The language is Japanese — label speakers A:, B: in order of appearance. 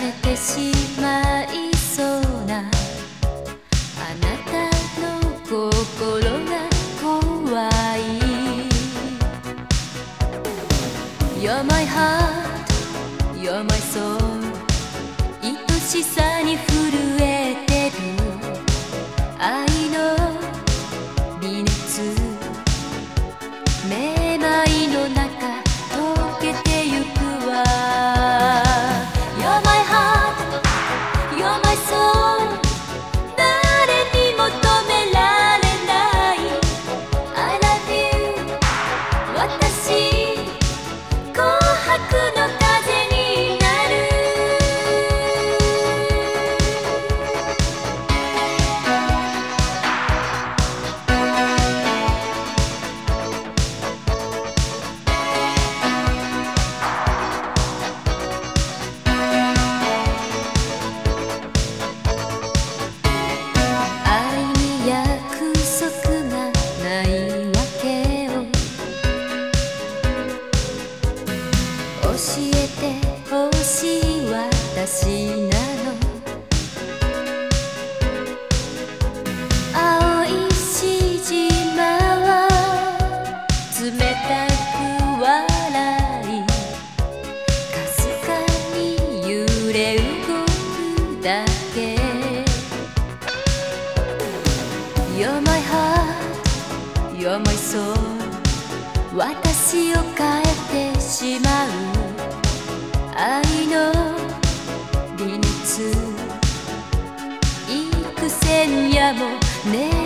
A: めてしまいそうなあなたの心が怖い You're my heart, you're my soul 愛しさえてほしい私なの。青いしじまは冷たく笑い。かすかに揺れ動くだけ。You're my heart, you're my soul 私を変えてしまう。夜も眠